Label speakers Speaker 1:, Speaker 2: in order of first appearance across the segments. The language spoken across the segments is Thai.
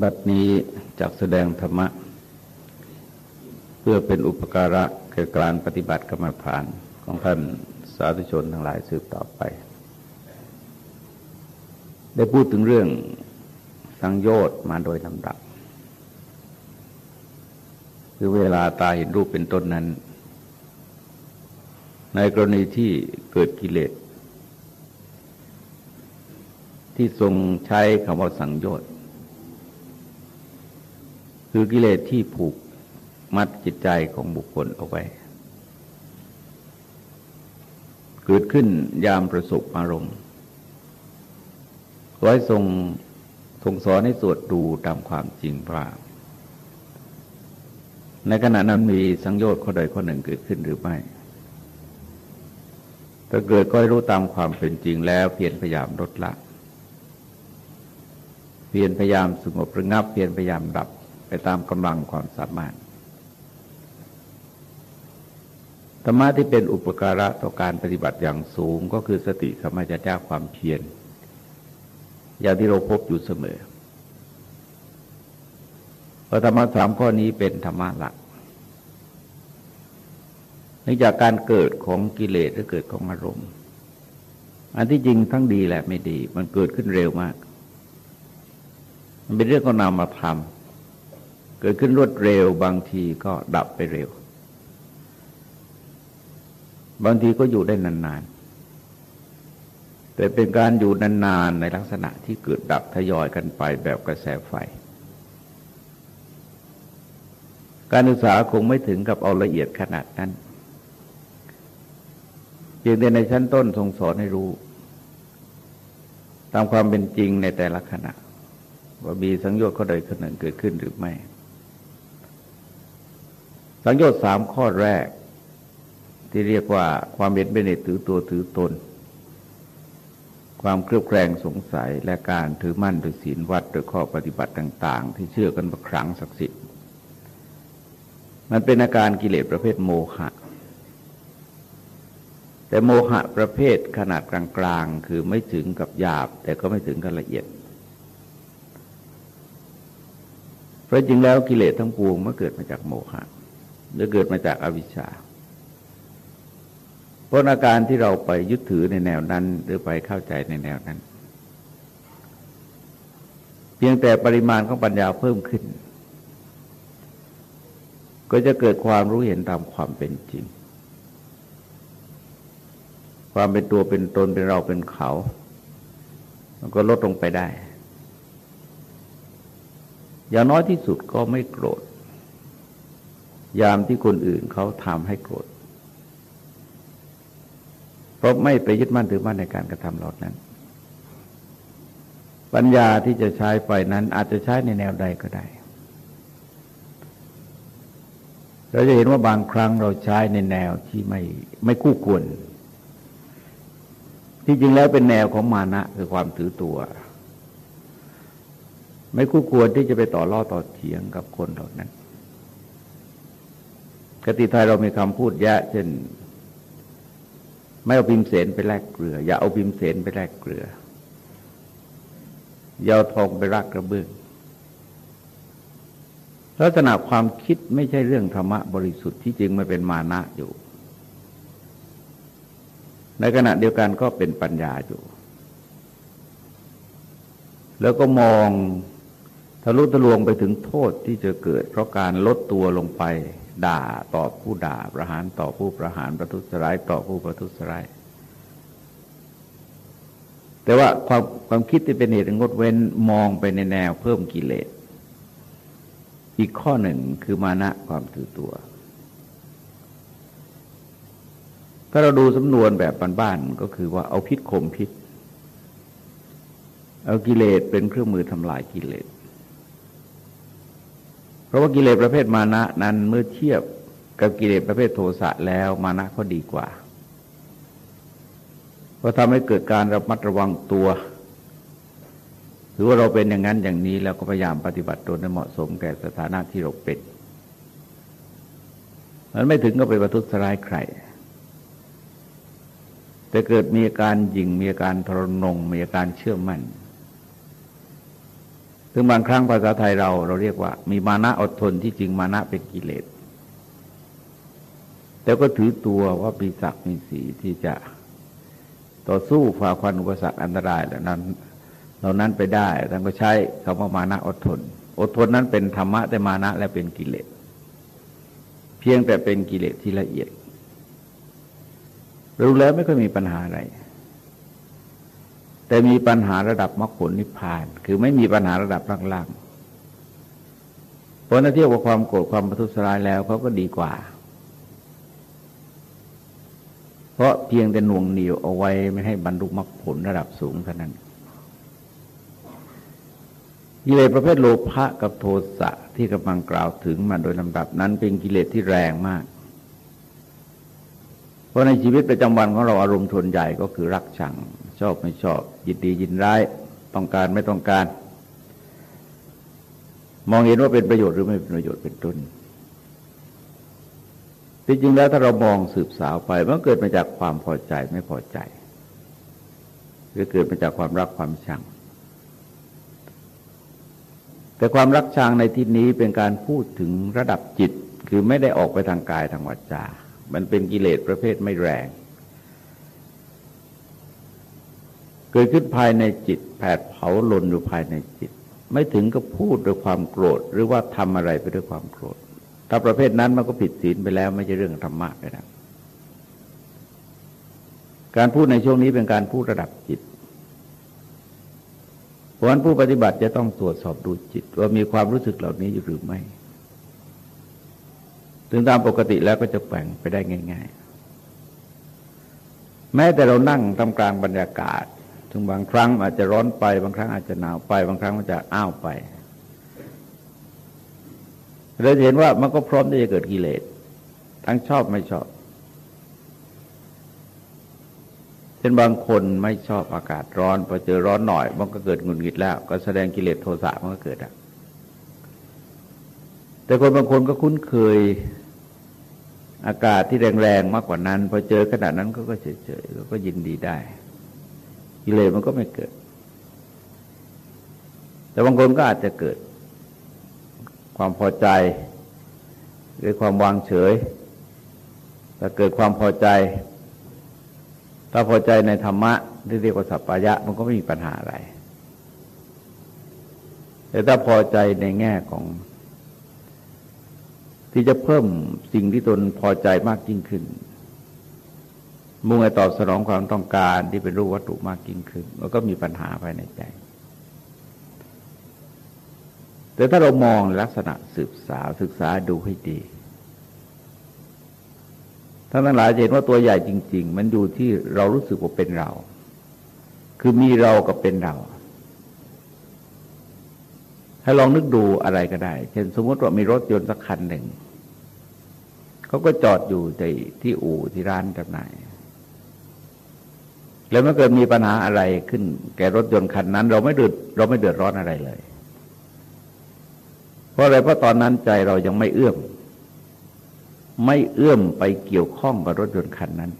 Speaker 1: บัดนี้จักแสดงธรรมะ เพื่อเป็นอุปการะแก่การปฏิบัติกรรมฐานของท่านสาธุชนทั้งหลายสืบต่อไป ได้พูดถึงเรื่องสังโยชน์มาโดยลำดับ คือเวลาตาเห็นรูปเป็นต้นนั้น ในกรณีที่เกิดกิเลสที่ทรงใช้คำว่าสังโยชน์ คือกิเลสที่ผูกมัดจิตใจของบุคคลเอาไว้ เกิดขึ้นยามประสบอารมณ์ไว้ทรงทรงสอนให้สวดดูตามความจริงว่าในขณะนั้นมีสังโยชน์ข้อใดข้อหนึ่งเกิดขึ้นหรือไม่ถ้าเกิดก็ให้รู้ตามความเป็นจริงแล้วเพียรพยายามลดละ เพียรพยายามสงบระงับ เพียรพยายามดับ ไปตามกำลังความสามารถ ธรรมะที่เป็นอุปการะต่อการปฏิบัติอย่างสูงก็คือสติสมัจจะความเพียรอย่างที่เราพบอยู่เสมอเพราะธรรมะสามข้อนี้เป็นธรรมะหลักเนื่องจากการเกิดของกิเลสหรือเกิดของอารมณ์ อันที่จริงทั้งดีและไม่ดี มันเกิดขึ้นเร็วมาก มันเป็นเรื่องของนามธรรมา เกิดขึ้นรวดเร็วบางทีก็ดับไปเร็ว บางทีก็อยู่ได้นานๆ แต่เป็นการอยู่นานๆในลักษณะที่เกิดดับทยอยกันไปแบบกระแสไฟ การศึกษาคงไม่ถึงกับเอาละเอียดขนาดนั้นเพียงแต่ในชั้นต้นทรงสอนให้รู้ ตามความเป็นจริงในแต่ละขณะว่ามีสังโยชน์ข้อใดข้อหนึ่งเกิดขึ้นหรือไม่ สังโยชน์สามข้อแรก ที่เรียกว่าความเห็นเป็นเหตุถือตัวถือตน ความเครือบแคลงสงสัยและการถือมั่นโดยศีลวัดโดยข้อปฏิบัติต่าง ๆ ที่เชื่อกันว่าครั้งศักดิ์สิทธิ์มันเป็นอาการกิเลสประเภทโมหะ แต่โมหะประเภทขนาดกลางๆ คือไม่ถึงกับหยาบ แต่ก็ไม่ถึงกับละเอียด เพราะจริงแล้วกิเลสทั้งปวงมันเกิดมาจากโมหะ หรือเกิดมาจากอวิชชา เพราะอาการที่เราไปยึดถือในแนวนั้น หรือไปเข้าใจในแนวนั้น เพียงแต่ปริมาณของปัญญาเพิ่มขึ้น ก็จะเกิดความรู้เห็นตามความเป็นจริง ความเป็นตัวเป็นตนเป็นเราเป็นเขา มันก็ลดลงไปได้ อย่างน้อยที่สุดก็ไม่โกรธ ยามที่คนอื่นเขาทำให้โกรธ เพราะไม่ไปยึดมั่นถือมั่นในการกระทำเหล่านั้น ปัญญาที่จะใช้ไปนั้นอาจจะใช้ในแนวใดก็ได้ เราจะเห็นว่าบางครั้งเราใช้ในแนวที่ไม่ไม่คู่ควร ที่จริงแล้วเป็นแนวของมานะคือความถือตัว ไม่คู่ควรที่จะไปต่อล่อต่อเถียงกับคนเหล่านั้น กติไทยเรามีคำพูดแยะ เช่น ไม่เอาพิมเสนไปแลกเกลือ อย่าเอาพิมเสนไปแลกเกลือ อย่าเอาทองไปรักกระเบื้องลักษณะความคิดไม่ใช่เรื่องธรรมะบริสุทธิ์ที่จริงมันเป็นมานะอยู่ ในขณะเดียวกันก็เป็นปัญญาอยู่ แล้วก็มองทะลุทะลวงไปถึงโทษที่จะเกิด เพราะการลดตัวลงไป ด่าตอบผู้ด่าประหารต่อผู้ประหารประทุษร้ายต่อผู้ประทุษร้ายแต่ว่าความความคิดที่เป็นเหตุงดเว้นมองไปในแนวเพิ่มกิเลส อีกข้อหนึ่งคือมานะความถือตัว ถ้าเราดูสำนวนแบบบ้านๆก็คือว่าเอาพิษข่มพิษ เอากิเลสเป็นเครื่องมือทำลายกิเลส ราะว่ากิเลสประเภทมานะนั้นเมื่อเทียบกับกิเลสประเภทโทสะแล้วมานะก็ดีกว่า เพราะทำให้เกิดการระมัดระวังตัว หรือว่าเราเป็นอย่างนั้นอย่างนี้แล้วก็พยายามปฏิบัติตนให้เหมาะสมแก่สถานะที่เราเป็นมันไม่ถึงก็ไปประทุษร้ายใคร แต่เกิดมีอาการยิงมีอาการทรนงมีอาการเชื่อมั่น ถึงบางครั้งภาษาไทยเราเราเรียกว่า มีมานะอดทนที่จริงมานะเป็นกิเลส แต่ก็ถือตัวว่าปีศักมีสีที่จะต่อสู้ฝ่าควันอุปสรรคอันตรายเหล่านั้นเหล่านั้นไปได้ท่านก็ใช้คำว่ามานะอดทน อดทนนั้นเป็นธรรมะแต่มานะและเป็นกิเลส เพียงแต่เป็นกิเลสที่ละเอียดรู้แล้วไม่ค่อยมีปัญหาอะไร แต่มีปัญหาระดับมรรคผลนิพพาน คือไม่มีปัญหาระดับล่างๆเพราะนั่นเทียบกับความโกรธความประทุษร้ายแล้วเขาก็ดีกว่า เพราะเพียงแต่หน่วงเหนียวเอาไว้ไม่ให้บรรลุมรรคผลระดับสูงเท่านั้นกิเลสประเภทโลภะกับโทสะที่กำลังกล่าวถึงมาโดยลำดับนั้นเป็นกิเลสที่แรงมาก เพราะในชีวิตประจำวันของเราอารมณ์ทนใหญ่ก็คือรักชัง ชอบไม่ชอบ ยินดียินร้าย ต้องการไม่ต้องการ มองเห็นว่าเป็นประโยชน์หรือไม่เป็นประโยชน์เป็นต้นที่จริงแล้วถ้าเรามองสืบสาวไปมันเกิดมาจากความพอใจไม่พอใจ หรือเกิดมาจากความรักความชัง แต่ความรักชังในที่นี้เป็นการพูดถึงระดับจิตคือไม่ได้ออกไปทางกายทางวาจา มันเป็นกิเลสประเภทไม่แรง เกิดขึ้นภายในจิต แผดเผาลนอยู่ภายในจิต ไม่ถึงกับพูดด้วยความโกรธ หรือว่าทำอะไรไปด้วยความโกรธ ถ้าประเภทนั้นมันก็ผิดศีลไปแล้วไม่ใช่เรื่องธรรมะไปแล้วการพูดในช่วงนี้เป็นการพูดระดับจิตเพราะฉะนั้นผู้ปฏิบัติจะต้องตรวจสอบดูจิต ว่ามีความรู้สึกเหล่านี้อยู่หรือไม่ ถึงตามปกติแล้วก็จะแบ่งไปได้ง่าย ๆ แม้แต่เรานั่งทำกลางบรรยากาศ ถึงบางครั้งอาจจะร้อนไป บางครั้งอาจจะหนาวไป บางครั้งมันจะอ้าวไปเราจะเห็นว่ามันก็พร้อมที่จะเกิดกิเลสทั้งชอบไม่ชอบเช่นบางคนไม่ชอบอากาศร้อนพอเจอร้อนหน่อย มันก็เกิดหงุดหงิดแล้ว ก็แสดงกิเลสโทสะมันก็เกิดอะแต่คนบางคนก็คุ้นเคยอากาศที่แรงๆมากกว่านั้น พอเจอขนาดนั้นก็ก็เฉยๆก็ยินดีได้ กิเลสมันก็ไม่เกิด แต่บางคนก็อาจจะเกิด ความพอใจ หรือความวางเฉยถ้าเกิดความพอใจ ถ้าพอใจในธรรมะที่เรียกว่าสัพพายะมันก็ไม่มีปัญหาอะไร แต่ถ้าพอใจในแง่ของ ที่จะเพิ่มสิ่งที่ตนพอใจมากยิ่งขึ้น มุ่งให้ตอบสนองความต้องการที่เป็นรูปวัตถุมากยิ่งขึ้นมันก็มีปัญหาภายในใจ แต่ถ้าเรามองลักษณะศึกษาศึกษาดูให้ดีท่านทั้งหลายเห็นว่าตัวใหญ่จริง ๆ มันอยู่ที่เรารู้สึกว่าเป็นเรา คือมีเรากับเป็นเรา ให้ลองนึกดูอะไรก็ได้ เช่นสมมติว่ามีรถยนต์สักคันหนึ่ง เขาก็จอดอยู่ในที่อู่ที่ร้านจำหน่าย แล้วเมื่อเกิดมีปัญหาอะไรขึ้น แก่รถยนต์คันนั้น เราไม่เดือดเราไม่เดือดร้อนอะไรเลย เพราะอะไรเพราะตอนนั้นใจเรายังไม่เอื้อม ไม่เอื้อมไปเกี่ยวข้องกับรถยนต์คันนั้น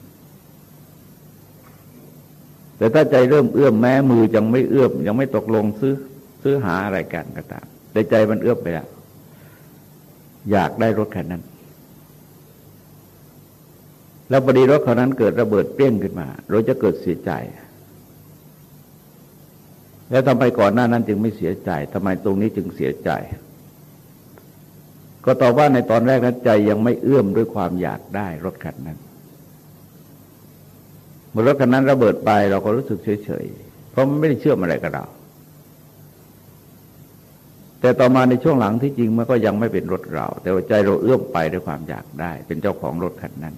Speaker 1: แต่ถ้าใจเริ่มเอื้อมแม้มือยังไม่เอื้อมยังไม่ตกลงซื้อซื้อหาอะไรกันก็ตามแต่ใจมันเอื้อมไปแล้วอยากได้รถคันนั้น แล้วพอดีรถคันนั้นเกิดระเบิดเปรี้ยงขึ้นมา เราจะเกิดเสียใจ แล้วทำไมก่อนหน้านั้นจึงไม่เสียใจทำไมตรงนี้จึงเสียใจ ก็ตอบว่าในตอนแรกนั้นใจยังไม่เอื้อมด้วยความอยากได้รถคันนั้นเมื่อรถคันนั้นระเบิดไปเราก็รู้สึกเฉยๆ เพราะมันไม่ได้เชื่อมอะไรกับเรา แต่ต่อมาในช่วงหลังที่จริงมันก็ยังไม่เป็นรถเรา แต่ว่าใจเราเอื้อมไปด้วยความอยากได้ เป็นเจ้าของรถคันนั้น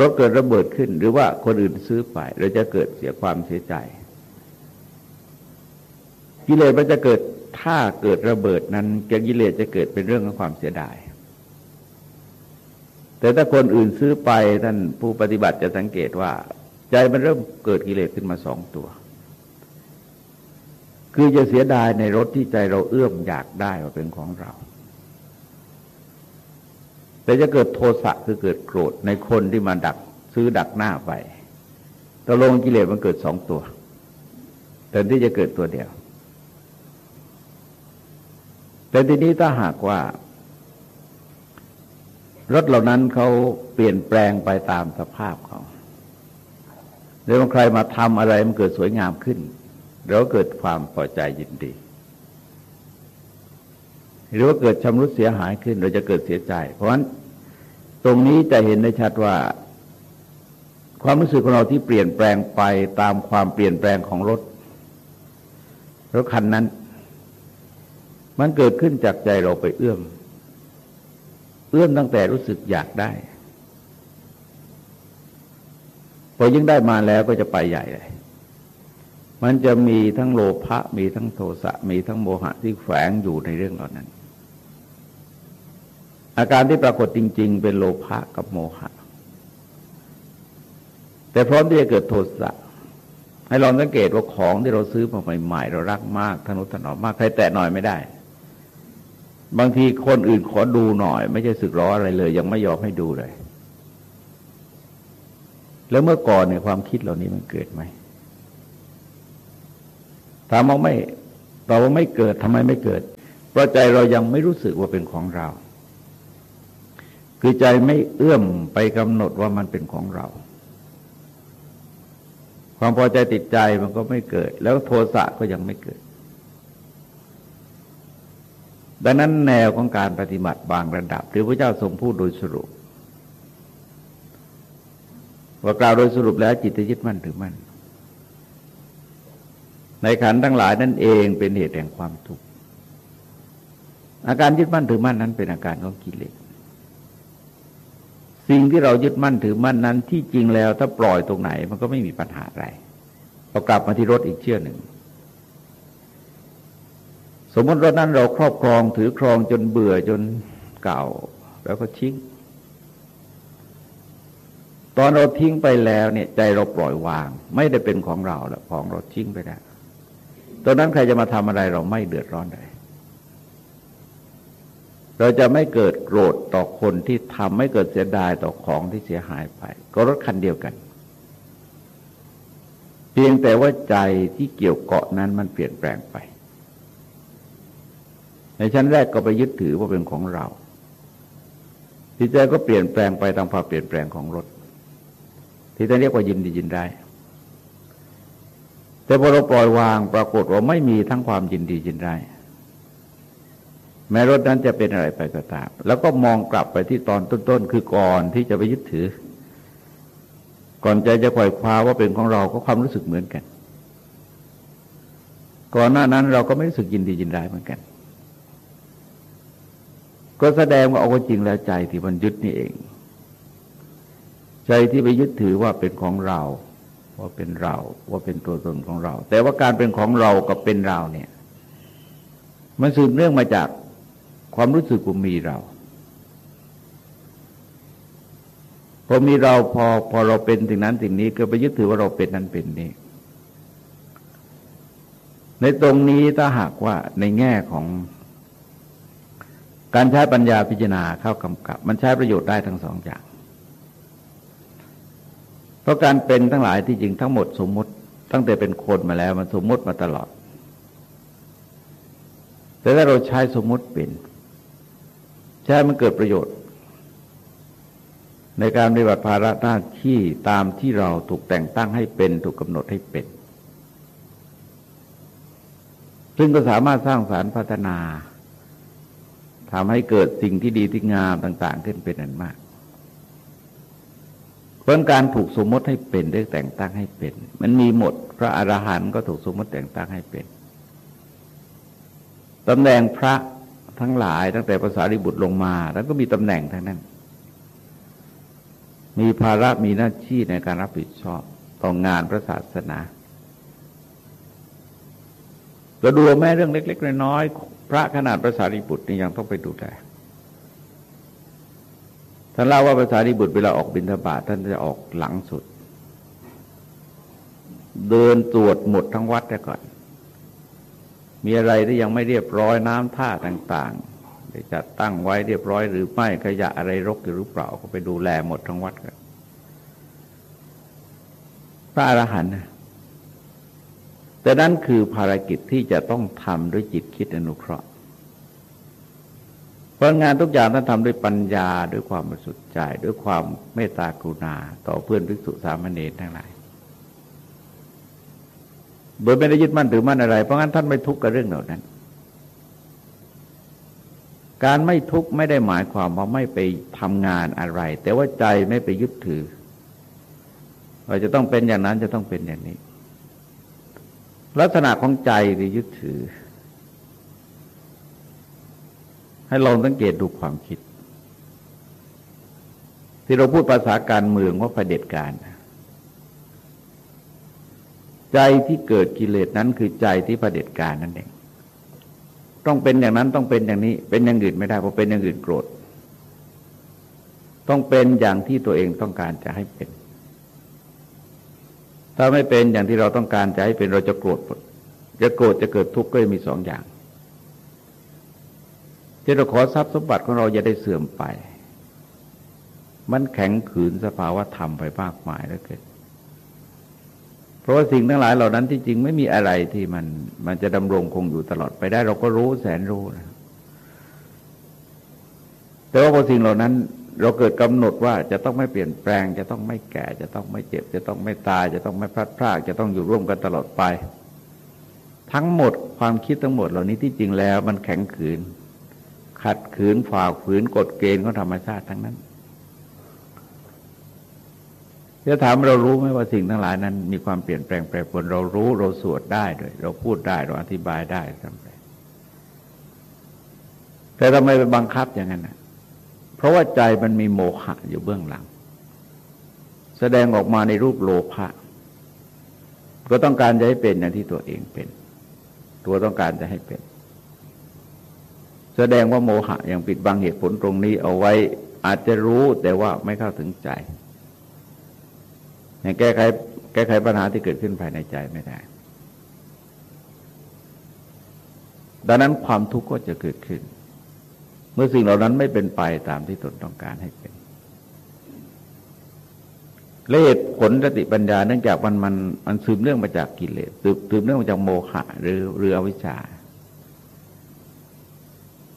Speaker 1: รถเกิดระเบิดขึ้น หรือว่าคนอื่นซื้อไปเราจะเกิดเสียความเสียใจ กิเลสมันจะเกิดถ้าเกิดระเบิดนั้นกิเลสจะเกิดเป็นเรื่องของความเสียดาย แต่ถ้าคนอื่นซื้อไปท่านผู้ปฏิบัติจะสังเกตว่า ใจมันเริ่มเกิดกิเลสขึ้นมาสองตัว คือจะเสียดายในรถที่ใจเราเอื้อมอยากได้ว่าเป็นของเรา แต่จะเกิดโทสะคือเกิดโกรธในคนที่มาดักซื้อดักหน้าไปตกลงกิเลสมันเกิดสองตัวแต่ที่จะเกิดตัวเดียว แต่ทีนี้ถ้าหากว่ารถเหล่านั้นเขาเปลี่ยนแปลงไปตามสภาพเขาแล้วใครมาทำอะไรมันเกิดสวยงามขึ้น แล้วเกิดความพอใจยินดี หรือว่าเกิดชำรุดเสียหายขึ้น เราจะเกิดเสียใจ เพราะฉะนั้นตรงนี้จะเห็นได้ชัดว่า ความรู้สึกของเราที่เปลี่ยนแปลงไปตามความเปลี่ยนแปลงของรถรถคันนั้น มันเกิดขึ้นจากใจเราไปเอื้อม เอื้อมตั้งแต่รู้สึกอยากได้ พอยิ่งได้มาแล้วก็จะไปใหญ่เลย มันจะมีทั้งโลภะมีทั้งโทสะมีทั้งโมหะที่แฝงอยู่ในเรื่องเหล่านั้น อาการที่ปรากฏจริง ๆ เป็นโลภะกับโมหะ แต่พร้อมที่จะเกิดโทสะให้ลองสังเกตว่าของที่เราซื้อมาใหม่ๆเรารักมากทนุถนอมมากใครแตะหน่อยไม่ได้ บางทีคนอื่นขอดูหน่อย ไม่ใช่สึกร้ออะไรเลย ยังไม่ยอมให้ดูเลย แล้วเมื่อก่อนเนี่ยความคิดเหล่านี้มันเกิดไหมถามว่าไม่ตอบว่าไม่เกิดทำไมไม่เกิด เพราะใจเรายังไม่รู้สึกว่าเป็นของเรา คือใจไม่เอื้อมไปกำหนดว่ามันเป็นของเรา ความพอใจติดใจมันก็ไม่เกิด แล้วโทสะก็ยังไม่เกิด ดังนั้นแนวของการปฏิบัติบางระดับ หรือพระเจ้าทรงพูดโดยสรุป ว่ากล่าวโดยสรุปแล้วจิตยึดมั่นถือมั่นในขันทั้งหลายนั่นเองเป็นเหตุแห่งความทุกข์อาการยึดมั่นถือมั่นนั้นเป็นอาการของกิเลส สิ่งที่เรายึดมั่นถือมั่นนั้นที่จริงแล้วถ้าปล่อยตรงไหนมันก็ไม่มีปัญหาอะไรเรากลับมาที่รถอีกเชื่อหนึ่ง สมมติรถนั้นเราครอบครองถือครองจนเบื่อจนเก่า แล้วก็ทิ้ง ตอนเราทิ้งไปแล้วเนี่ยใจเราปล่อยวาง ไม่ได้เป็นของเราแล้วของเราทิ้งไปแล้วตอนนั้นใครจะมาทำอะไรเราไม่เดือดร้อนเลย เราจะไม่เกิดโกรธต่อคนที่ทำไม่เกิดเสียดายต่อของที่เสียหายไป ก็รถคันเดียวกัน เพียงแต่ว่าใจที่เกี่ยวเกาะนั้นมันเปลี่ยนแปลงไป ในชั้นแรกก็ไปยึดถือว่าเป็นของเราจิตใจก็เปลี่ยนแปลงไปตามความเปลี่ยนแปลงของรถ ที่จะเรียกว่ายินดียินได้ แต่พอเราปล่อยวางปรากฏว่าไม่มีทั้งความยินดียินร้ แม้รถนั้นจะเป็นอะไรไปก็ตาม แล้วก็มองกลับไปที่ตอนต้นๆ คือก่อนที่จะไปยึดถือ ก่อนใจจะปล่อยคว้าว่าเป็นของเราก็ความรู้สึกเหมือนกัน ก่อนหน้านั้นเราก็ไม่รู้สึกยินดียินร้ายเหมือนกัน ก็แสดงว่าเอาจริงแล้วใจที่มันยึดนี่เอง ใจที่ไปยึดถือว่าเป็นของเรา ว่าเป็นเรา ว่าเป็นตัวตนของเรา แต่ว่าการเป็นของเรากับเป็นเราเนี่ย มันสืบเนื่องมาจาก ความรู้สึกว่ามีเราพอมีเราพอพอเราเป็นสิ่งนั้นสิ่งนี้ก็ไปยึดถือว่าเราเป็นนั้นเป็นนี้ ในตรงนี้ถ้าหากว่าในแง่ของ การใช้ปัญญาพิจารณาเข้ากำกับ มันใช้ประโยชน์ได้ทั้งสองอย่าง เพราะการเป็นทั้งหลายที่จริงทั้งหมดสมมติ ตั้งแต่เป็นคนมาแล้วมันสมมติมาตลอด แต่ถ้าเราใช้สมมติเป็น ใช้มันเกิดประโยชน์ ในการปฏิบัติภาระหน้าที่ตามที่เราถูกแต่งตั้งให้เป็น ถูกกำหนดให้เป็น ซึ่งก็สามารถสร้างสารรค์พัฒนาทำให้เกิดสิ่งที่ดีที่งามต่าง ๆ ขึ้นเป็นอันมากพราะการถูกสมมติให้เป็นได้แต่งตั้งให้เป็น มันมีหมด พระอรหันต์ก็ถูกสมมติแต่งตั้งให้เป็นตำแหน่งพระ ทั้งหลายตั้งแต่ภาษาริบุตรลงมา แล้วก็มีตำแหน่งทั้งนั้น มีภาระมีหน้าที่ในการรับผิดชอบต่องานพระศาสนาเราดูแม่เรื่องเล็ก ๆ น้อยๆพระขนาดภาษาริบุตรนี่ยังต้องไปดูแลท่านเล่าว่าภาษาดิบุตรเวลาออกบิณฑบาตท่านจะออกหลังสุด เดินตรวจหมดทั้งวัดแต่ก่อน มีอะไรที่ยังไม่เรียบร้อยน้ำท่าต่างๆได้จัดตั้งไว้เรียบร้อยหรือไม่ขยะอะไรรกหรือเปล่าก็ไปดูแลหมดทั้งวัดกันพระอรหันต์นะแต่นั่นคือภารกิจที่จะต้องทำด้วยจิตคิดอนุเคราะห์เพราะงานทุกอย่างท่านทำด้วยปัญญาด้วยความบริสุทธิ์ใจด้วยความเมตตากรุณา ต่อเพื่อนภิกษุสามเณรทั้งหลาย โดยไม่ได้ยึดมั่นถือมั่นอะไร เพราะงั้นท่านไม่ทุกข์กับเรื่องเหล่านั้น การไม่ทุกข์ไม่ได้หมายความว่าไม่ไปทำงานอะไร แต่ว่าใจไม่ไปยึดถือว่าจะต้องเป็นอย่างนั้นจะต้องเป็นอย่างนี้ ลักษณะของใจที่ยึดถือ ให้ลองสังเกตดูความคิด ที่เราพูดภาษาการเมืองว่าประเด็จการ ใจที่เกิดกิเลสนั้นคือใจที่ประเด็จการนั่นเอง ต้องเป็นอย่างนั้นต้องเป็นอย่างนี้ เป็นอย่างอื่นไม่ได้เพราะเป็นอย่างอื่นโกรธ ต้องเป็นอย่างที่ตัวเองต้องการจะให้เป็น ถ้าไม่เป็นอย่างที่เราต้องการจะให้เป็นเราจะโกรธจะโกรธจะเกิดทุกข์ก็มีสองอย่างที่เราขอทรัพย์สมบัติของเราจะได้เสื่อมไป มันแข็งขืนสภาวะธรรมไปมากมายแล้วเกิด ราะว่าสิ่งทั้งหลายเหล่านั้นที่จริงไม่มีอะไรที่มันมันจะดำรงคงอยู่ตลอดไปได้ เราก็รู้แสนรู้นะแต่ว่าพอสิ่งเหล่านั้น เราเกิดกำหนดว่าจะต้องไม่เปลี่ยนแปลง จะต้องไม่แก่ จะต้องไม่เจ็บ จะต้องไม่ตาย จะต้องไม่พลาดพลาดจะต้องอยู่ร่วมกันตลอดไป ทั้งหมดความคิดทั้งหมดเหล่านี้ที่จริงแล้วมันแข็งขืน ขัดขืนฝ่าฝืนกฎเกณฑ์ของธรรมชาติทั้งนั้น จะถามเรารู้ไหมว่าสิ่งทั้งหลายนั้น มีความเปลี่ยนแปลงแปรปรวนเรารู้เราสวดได้ด้วย เราพูดได้เราอธิบายได้ทำไปแต่ทำไมไปบังคับอย่างนั้นนะเพราะว่าใจมันมีโมหะอยู่เบื้องหลัง แสดงออกมาในรูปโลภะก็ต้องการจะให้เป็นอย่างที่ตัวเองเป็น ตัวต้องการจะให้เป็น แสดงว่าโมหะยังปิดบังเหตุผลตรงนี้เอาไว้อาจจะรู้แต่ว่าไม่เข้าถึงใจ แก้ไขแก้ไขปัญหาที่เกิดขึ้นภายในใจไม่ได้ ดังนั้นความทุกข์ก็จะเกิดขึ้น เมื่อสิ่งเหล่านั้นไม่เป็นไปตามที่ตนต้องการให้เป็นและเหตุผลสติปัญญาเนื่องจากมันมันมันสืบเนื่องมาจากกิเลสสืบสืบเนื่องมาจากโมหะหรือเรืออวิชชา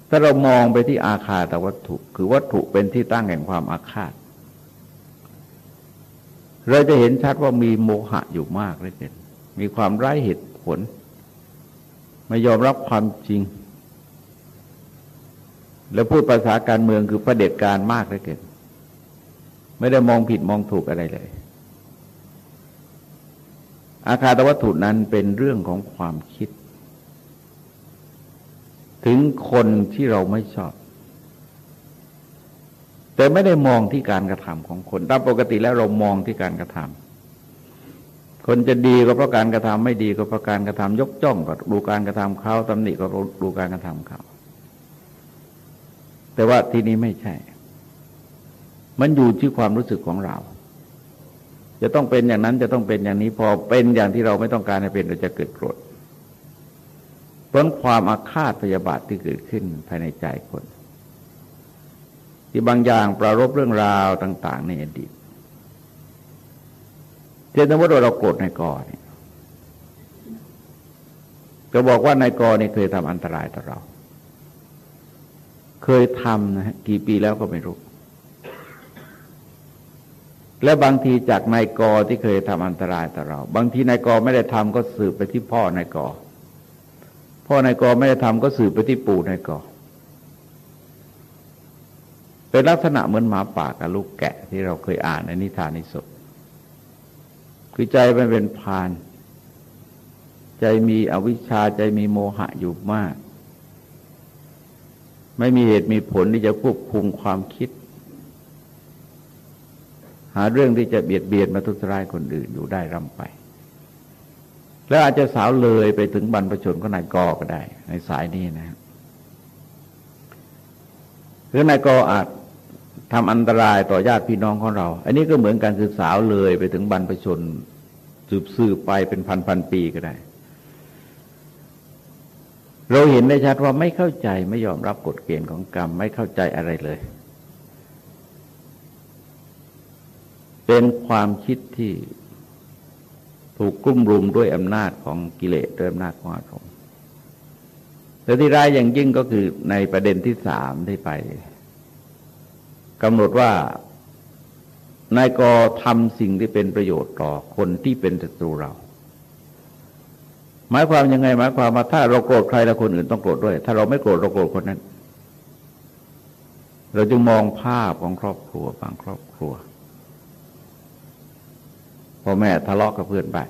Speaker 1: ถ้าเรามองไปที่อาคาตวัตถุ คือวัตถุเป็นที่ตั้งแห่งความอาฆาต เราจะเห็นชัดว่ามีโมหะอยู่มากเลยเกินมีความไร้เหตุผล ไม่ยอมรับความจริง แล้วพูดภาษาการเมืองคือประเด็จการมากเลยเกินไม่ได้มองผิดมองถูกอะไรเลย อาคาตวัตถุนั้นเป็นเรื่องของความคิด ถึงคนที่เราไม่ชอบ แต่ไม่ได้มองที่การกระทำของคนตามปกติแล้วเรามองที่การกระทำคนจะดีก็เพราะการกระทำไม่ดีก็เพราะการกระทำยกจ้องก็ดูการกระทำเขาตำหนิก็ดูการกระทำเขาแต่ว่าที่นี้ไม่ใช่ มันอยู่ที่ความรู้สึกของเรา จะต้องเป็นอย่างนั้นจะต้องเป็นอย่างนี้พอเป็นอย่างที่เราไม่ต้องการให้เป็นเราจะเกิดโกรธเพราะความอาฆาตพยาบาทที่เกิดขึ้นภายในใจคน ที่บางอย่างปรารบเรื่องราวต่าง ๆ ในอดีตเช่นสมมติว่าเราโกรธนายกเนี่ยก็บอกว่านายกนี่เคยทำอันตรายต่อเรา เคยทำนะฮะกี่ปีแล้วก็ไม่รู้ และบางทีจากนายกที่เคยทำอันตรายต่อเรา บางทีนายกไม่ได้ทำก็สืบไปที่พ่อนายกพ่อนายกไม่ได้ทำก็สืบไปที่ปู่นายก เป็นลักษณะเหมือนหมาป่ากับลูกแกะที่เราเคยอ่านในนิทานนิสดคือใจมันเป็นพาน ใจมีอวิชชาใจมีโมหะอยู่มาก ไม่มีเหตุมีผลที่จะควบคุมความคิด หาเรื่องที่จะเบียดเบียนมาทุสร้ายคนอื่นอยู่ได้ร่ำไป แล้วอาจจะสาวเลยไปถึงบรรพชนก็นายกอก็ได้ ในสายนี้นะหรือนายกออาจ ทำอันตรายต่อญาติพี่น้องของเรา อันนี้ก็เหมือนการศึกษาวเลยไปถึงบรรพชนสืบสืบไปเป็นพันพันปีก็ได้ เราเห็นได้ชัดว่าไม่เข้าใจไม่ยอมรับกฎเกณฑ์ของกรรม ไม่เข้าใจอะไรเลย เป็นความคิดที่ถูกกลุ่มรุมด้วยอำนาจของกิเลสด้วยอำนาจของอารมณ์แต่ที่ร้ายอย่างยิ่งก็คือในประเด็นที่สามที่ไป กำหนดว่านายกทำสิ่งที่เป็นประโยชน์ต่อคนที่เป็นศัตรูเรา หมายความยังไงหมายความว่าถ้าเราโกรธใครแล้วคนอื่นต้องโกรธด้วย ถ้าเราไม่โกรธเราโกรธคนนั้น เราจึงมองภาพของครอบครัวบางครอบครัวพ่อแม่ทะเลาะกับเพื่อนบ้าน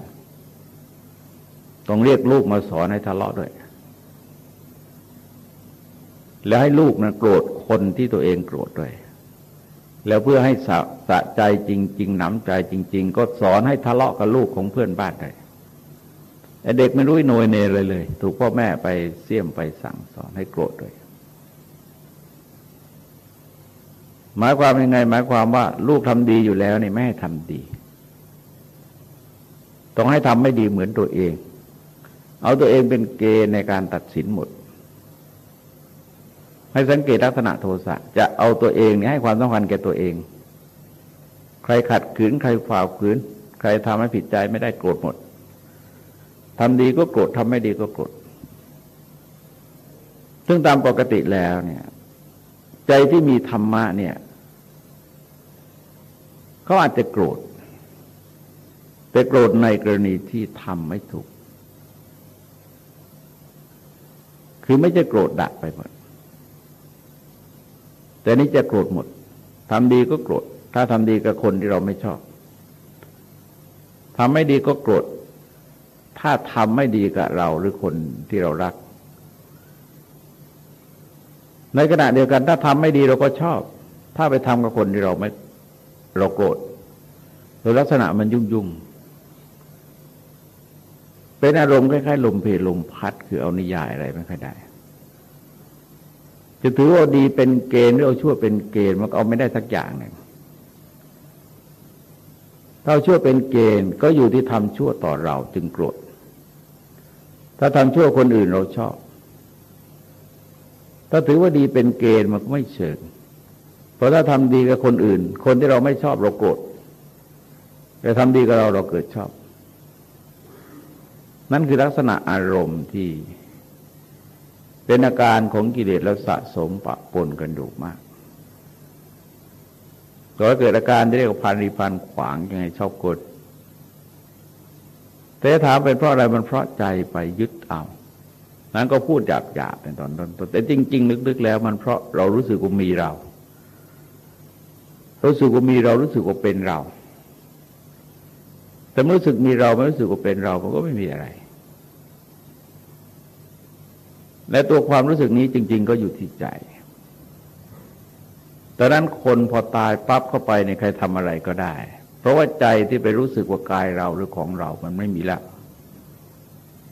Speaker 1: ต้องเรียกลูกมาสอนให้ทะเลาะด้วย แล้วให้ลูกนะโกรธคนที่ตัวเองโกรธด้วย แล้วเพื่อให้สะสะใจจริง ๆ หนำใจจริง ๆ ก็สอนให้ทะเลาะกับลูกของเพื่อนบ้านได้เด็กไม่รู้โนยเนเลยเลย ถูกพ่อแม่ไปเสี่ยมไปสั่งสอนให้โกรธด้วย หมายความยังไง หมายความว่า ลูกทำดีอยู่แล้วนี่ไม่ทำดี ต้องให้ทำไม่ดีเหมือนตัวเอง เอาตัวเองเป็นเกณฑ์ในการตัดสินหมด ให้สังเกตลักษณะโทสะจะเอาตัวเองนี่ให้ความสำคัญแก่ตัวเอง ใครขัดขืนใครฝ่าขืน ใครทำให้ผิดใจไม่ได้โกรธหมดทำดีก็โกรธทำไม่ดีก็โกรธซึ่งตามปกติแล้วเนี่ย ใจที่มีธรรมะเนี่ยเขาอาจจะโกรธ แต่โกรธในกรณีที่ทำไม่ถูก คือไม่จะโกรธดักไปหมด แต่นี้จะโกรธหมดทำดีก็โกรธ ถ้าทำดีกับคนที่เราไม่ชอบทำไม่ดีก็โกรธ ถ้าทำไม่ดีกับเราหรือคนที่เรารัก ในขณะเดียวกันถ้าทำไม่ดีเราก็ชอบ ถ้าไปทำกับคนที่เราไม่เราโกรธโดยลักษณะมันยุ่งยุ่งเป็นอารมณ์คล้ายๆลมเพลลมพัด คือเอานิยายอะไรไม่ค่อยได้ จะถือว่าดีเป็นเกณฑ์หรือเอาชั่วเป็นเกณฑ์มันเอาไม่ได้สักอย่างหนึ่งถ้าชั่วเป็นเกณฑ์ก็อยู่ที่ทำชั่วต่อเราจึงโกรธ ถ้าทำชั่วคนอื่นเราชอบ ถ้าถือว่าดีเป็นเกณฑ์มันก็ไม่เชิง เพราะถ้าทำดีกับคนอื่น คนที่เราไม่ชอบเราโกรธแต่ทำดีกับเราเราเกิดชอบ นั่นคือลักษณะอารมณ์ที่ เป็นอาการของกิเลสแล้วสะสมปะปนกันอยู่มากก็เกิดอาการที่เรียกว่าพันรีพันขวางยังไงชอบกด แต่ถามเป็นเพราะอะไรมันเพราะใจไปยึดเอา นั้นก็พูดหยาบหยาบในตอนต้นแต่จริง ๆ ลึกๆแล้ว มันเพราะเรารู้สึกว่ามีเรา รู้สึกว่ามีเรารู้สึกว่าเป็นเรา แต่เมื่อรู้สึกมีเราไม่รู้สึกว่าเป็นเรา มันก็ไม่มีอะไร และตัวความรู้สึกนี้จริง ๆ ก็อยู่ที่ใจแต่นั้นคนพอตายปั๊บเข้าไปในใครทำอะไรก็ได้ เพราะว่าใจที่ไปรู้สึกว่ากายเราหรือของเรามันไม่มีแล้ว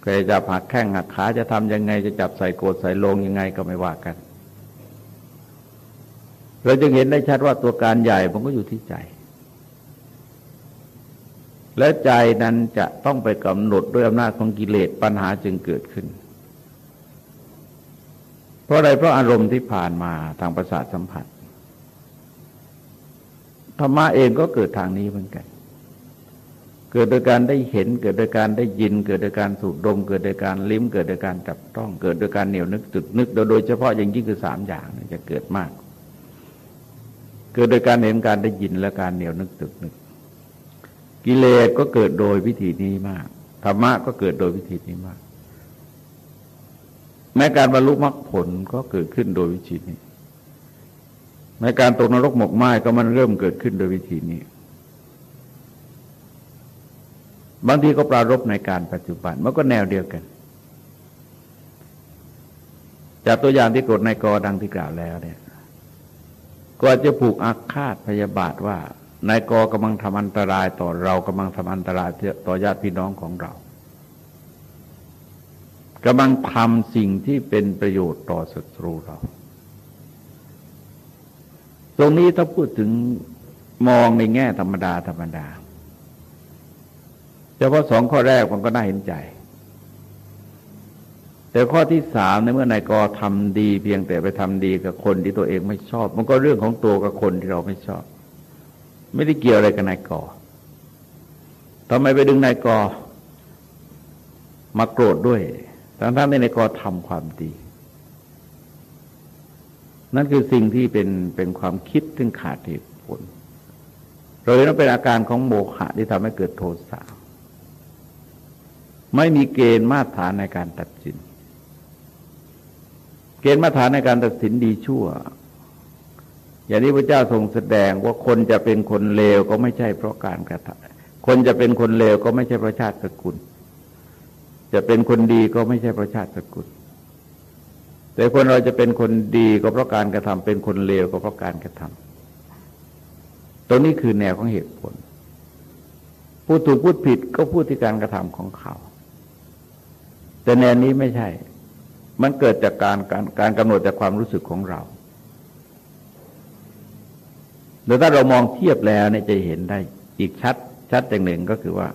Speaker 1: ใครจะผักแข้งหักขาจะทำยังไงจะจับใส่โกดใส่ลงยังไงก็ไม่ว่ากัน เราจึงเห็นได้ชัดว่าตัวการใหญ่มันก็อยู่ที่ใจ และใจนั้นจะต้องไปกำหนดด้วยอำนาจของกิเลสปัญหาจึงเกิดขึ้น เพราะอะไรเพราะอารมณ์ที่ผ่านมาทางประสาทสัมผัสธรรมะเองก็เกิดทางนี้เหมือนกัน เกิดโดยการได้เห็น เกิดโดยการได้ยิน เกิดโดยการสูดดม เกิดโดยการลิ้ม เกิดโดยการจับต้อง เกิดโดยการเหนียวนึกจุดนึก โดยเฉพาะอย่างยิ่งคือสามอย่างจะเกิดมาก เกิดโดยการเห็นการได้ยินและการเหนียวนึกจุดนึก กิเลสก็เกิดโดยวิธีนี้มาก ธรรมะก็เกิดโดยวิธีนี้มาก แม้การบรรลุมรรคผลก็เกิดขึ้นโดยวิธีนี้ แม้การตกนรกหมกไหม้ก็มันเริ่มเกิดขึ้นโดยวิธีนี้ บางทีก็ปรารบในการปัจจุบันมันก็แนวเดียวกัน จากตัวอย่างที่กดในกอดังที่กล่าวแล้วเนี่ย ก็จะผูกอาฆาตพยาบาทว่านายกกำลังทำอันตรายต่อเรากำลังทำอันตรายต่อญาติพี่น้องของเรา กำลังทำสิ่งที่เป็นประโยชน์ต่อศัตรูเรา ตรงนี้ถ้าพูดถึงมองในแง่ธรรมดาธรรมดาเฉพาะสองข้อแรกมันก็น่าเห็นใจ แต่ข้อที่สามในเมื่อนายกทำดีเพียงแต่ไปทำดีกับคนที่ตัวเองไม่ชอบ มันก็เรื่องของตัวกับคนที่เราไม่ชอบ ไม่ได้เกี่ยวอะไรกับนายกทำไมไปดึงนายกมาโกรธด้วย ทั้งท่านในกอทำความดี นั่นคือสิ่งที่เป็นเป็นความคิดซึ่งขาดเหตุผลเราเห็นว่าเป็นอาการของโมฆะที่ทำให้เกิดโทสะไม่มีเกณฑ์มาตรฐานในการตัดสิน เกณฑ์มาตรฐานในการตัดสินดีชั่ว อย่างนี้พระเจ้าทรงแสดงว่าคนจะเป็นคนเลวก็ไม่ใช่เพราะการกระทำคนจะเป็นคนเลวก็ไม่ใช่เพราะชาติสกุล จะเป็นคนดีก็ไม่ใช่เพราะชาติสกุล แต่คนเราจะเป็นคนดีก็เพราะการกระทำเป็นคนเลวก็เพราะการกระทำตรงนี้คือแนวของเหตุผลพูดถูกพูดผิดก็พูดที่การกระทำของเขา แต่แนวนี้ไม่ใช่ มันเกิดจากการการการกำหนดจากความรู้สึกของเราหรือถ้าเรามองเทียบแล้วเนี่ยจะเห็นได้อีกชัด ชัดอย่างหนึ่งก็คือว่า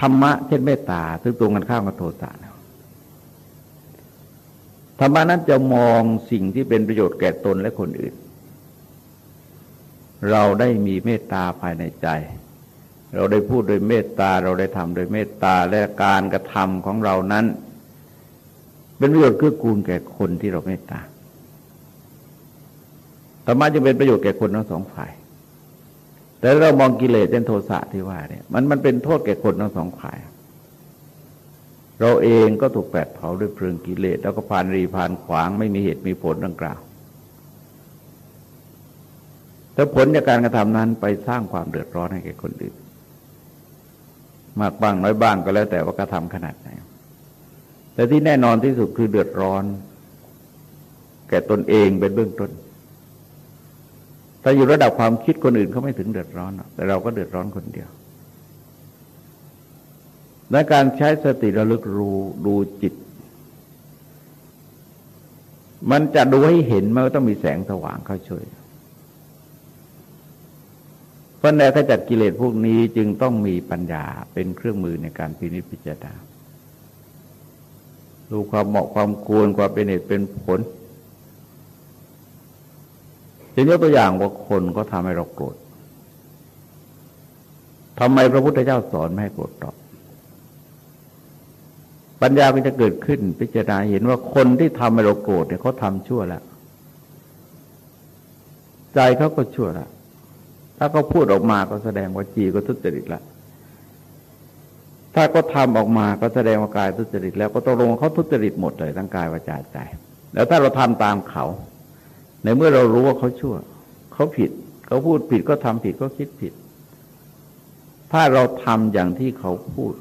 Speaker 1: ธรรมะเช่นเมตตาซึ่งตรงกันข้ามกับโทสะธรรมะนั้นจะมองสิ่งที่เป็นประโยชน์แก่ตนและคนอื่น เราได้มีเมตตาภายในใจ เราได้พูดโดยเมตตา เราได้ทำโดยเมตตาและการกระทำของเรานั้น เป็นประโยชน์เกื้อกูลแก่คนที่เราเมตตาธรรมะจึงเป็นประโยชน์แก่คนทั้งสองฝ่าย แต่เรามองกิเลสเป็นโทสะที่ว่าเนี่ยมันมันเป็นโทษแก่คนทั้งสองฝ่าย เราเองก็ถูกแปดเผาด้วยเพลิงกิเลส แล้วก็ผ่านรีผ่านขวางไม่มีเหตุมีผลดังกล่าวแต่ผลจากการกระทำนั้นไปสร้างความเดือดร้อนให้แก่คนอื่น มากบ้างน้อยบ้างก็แล้วแต่ว่ากระทำขนาดไหน แต่ที่แน่นอนที่สุดคือเดือดร้อน แก่ตนเองเป็นเบื้องต้น ถ้าอยู่ระดับความคิดคนอื่นเขาไม่ถึงเดือดร้อน แต่เราก็เดือดร้อนคนเดียวและการใช้สติระลึกรู้ดูจิต มันจะดูให้เห็นมันก็ต้องมีแสงสว่างเข้าช่วยเพราะแนวขจัดกิเลสพวกนี้จึงต้องมีปัญญาเป็นเครื่องมือในการพินิจพิจารณาดูความเหมาะความควรความเป็นเหตุเป็นผล จะยกตัวอย่างว่าคนก็ทำให้เราโกรธทำไมพระพุทธเจ้าสอนไม่ให้โกรธตอบ ปัญญาก็จะเกิดขึ้น พิจารณาเห็นว่าคนที่ทำให้เราโกรธเนี่ยเขาทำชั่วแล้ว ใจเขาก็ชั่วแล้วถ้าเขาพูดออกมาก็แสดงว่าจีก็ทุจริตละ ถ้าก็ทำออกมาก็แสดงว่ากายทุจริต แล้วก็ตกลงเขาทุจริตหมดเลยทั้งกายวาจาใจ แล้วถ้าเราทำตามเขา ในเมื่อเรารู้ว่าเขาชั่ว เขาผิด เขาพูดผิดก็ทำผิดก็คิดผิด ถ้าเราทำอย่างที่เขาพูด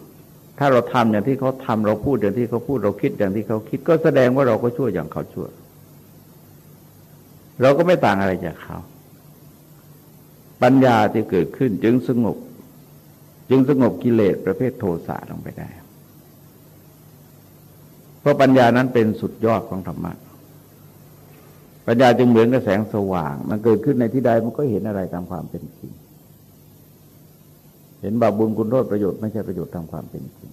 Speaker 1: ถ้าเราทำอย่างที่เขาทำเราพูดอย่างที่เขาพูด เราคิดอย่างที่เขาคิด ก็แสดงว่าเราก็ชั่วอย่างเขาชั่ว เราก็ไม่ต่างอะไรจากเขา ปัญญาที่เกิดขึ้นจึงสงบ จึงสงบกิเลสประเภทโทสะลงไปได้ เพราะปัญญานั้นเป็นสุดยอดของธรรมะ ปัญญาจึงเหมือนกับแสงสว่าง มันเกิดขึ้นในที่ใดมันก็เห็นอะไรตามความเป็นจริง เห็นบาปบุญคุณโทษประโยชน์ไม่ใช่ประโยชน์ตามความเป็นจริง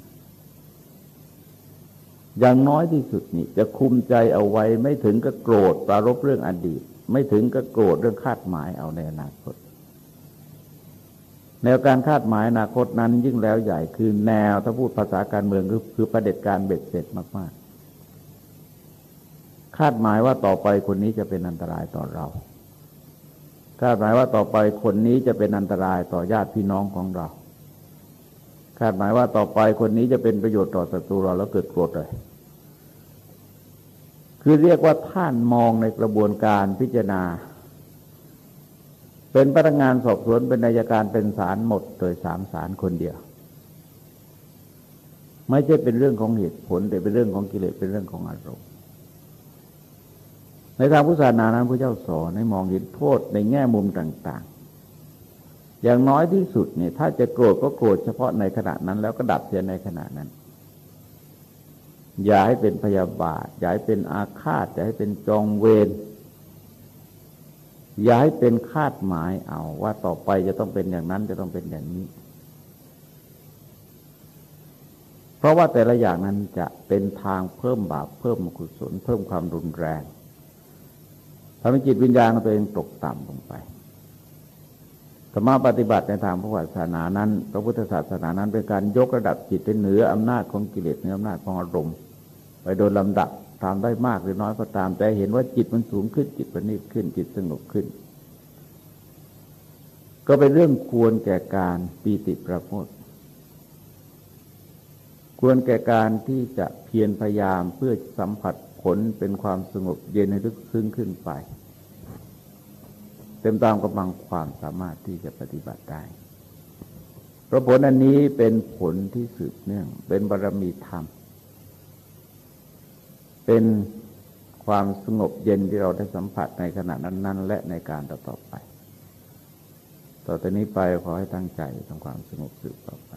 Speaker 1: อย่างน้อยที่สุดนี่จะคุมใจเอาไว้ไม่ถึงกับโกรธปรารบเรื่องอดีต ไม่ถึงกับโกรธเรื่องคาดหมายเอาในอนาคต แนวการคาดหมายอนาคตนั้นยิ่งแล้วใหญ่คือแนวถ้าพูดภาษาการเมืองคือคือประเด็จการเบ็ดเสร็จมากๆ คาดหมายว่าต่อไปคนนี้จะเป็นอันตรายต่อเรา คาดหมายว่าต่อไปคนนี้จะเป็นอันตรายต่อญาติพี่น้องของเรา คาดหมายว่าต่อไปคนนี้จะเป็นประโยชน์ต่อศัตรูเราแล้วเกิดโกรธเลย คือเรียกว่าท่านมองในกระบวนการพิจารณา เป็นพนักงานสอบสวนเป็นนายการเป็นศาลหมดโดยสามศาลคนเดียว ไม่ใช่เป็นเรื่องของเหตุผลแต่เป็นเรื่องของกิเลสเป็นเรื่องของอารมณ์ ในทางพุทธศาสนานั้นพระเจ้าสอนให้มองเห็นโทษในแง่มุมต่าง ๆ อย่างน้อยที่สุดเนี่ย ถ้าจะโกรธก็โกรธเฉพาะในขณะนั้น แล้วก็ดับเสียในขณะนั้น อย่าให้เป็นพยาบาท อย่าให้เป็นอาฆาต อย่าให้เป็นจองเวร อย่าให้เป็นคาดหมายเอา ว่าต่อไปจะต้องเป็นอย่างนั้นจะต้องเป็นอย่างนี้ เพราะว่าแต่ละอย่างนั้นจะเป็นทางเพิ่มบาปเพิ่มกุศลเพิ่มความรุนแรง ทำให้จิตวิญญาณตัวเองตกต่ำลงไปธรรมะปฏิบัติในทางพระศาสนานั้น พระพุทธศาสนานั้นเป็นการยกระดับจิตเป็นเหนืออำนาจของกิเลสเหนืออำนาจของอารมณ์ไปโดยลำดับททำได้มากหรือน้อยก็ตาม แต่เห็นว่าจิตมันสูงขึ้นจิตประณีตขึ้นจิตสงบขึ้น ก็เป็นเรื่องควรแก่การปีติประโมทควรแก่การที่จะเพียรพยายามเพื่อสัมผัสผลเป็นความสงบเย็นในลึกซึ้งขึ้นไป เต็มตามกำลังความสามารถที่จะปฏิบัติได้เพราะผลอันนี้เป็นผลที่สืบเนื่อง เป็นบารรมีธรรม เป็นความสงบเย็นที่เราได้สัมผัสในขณะนั้น ๆ และในการต่อๆไป ต่อจากนี้ไปขอให้ตั้งใจทำความสงบสืบต่อไป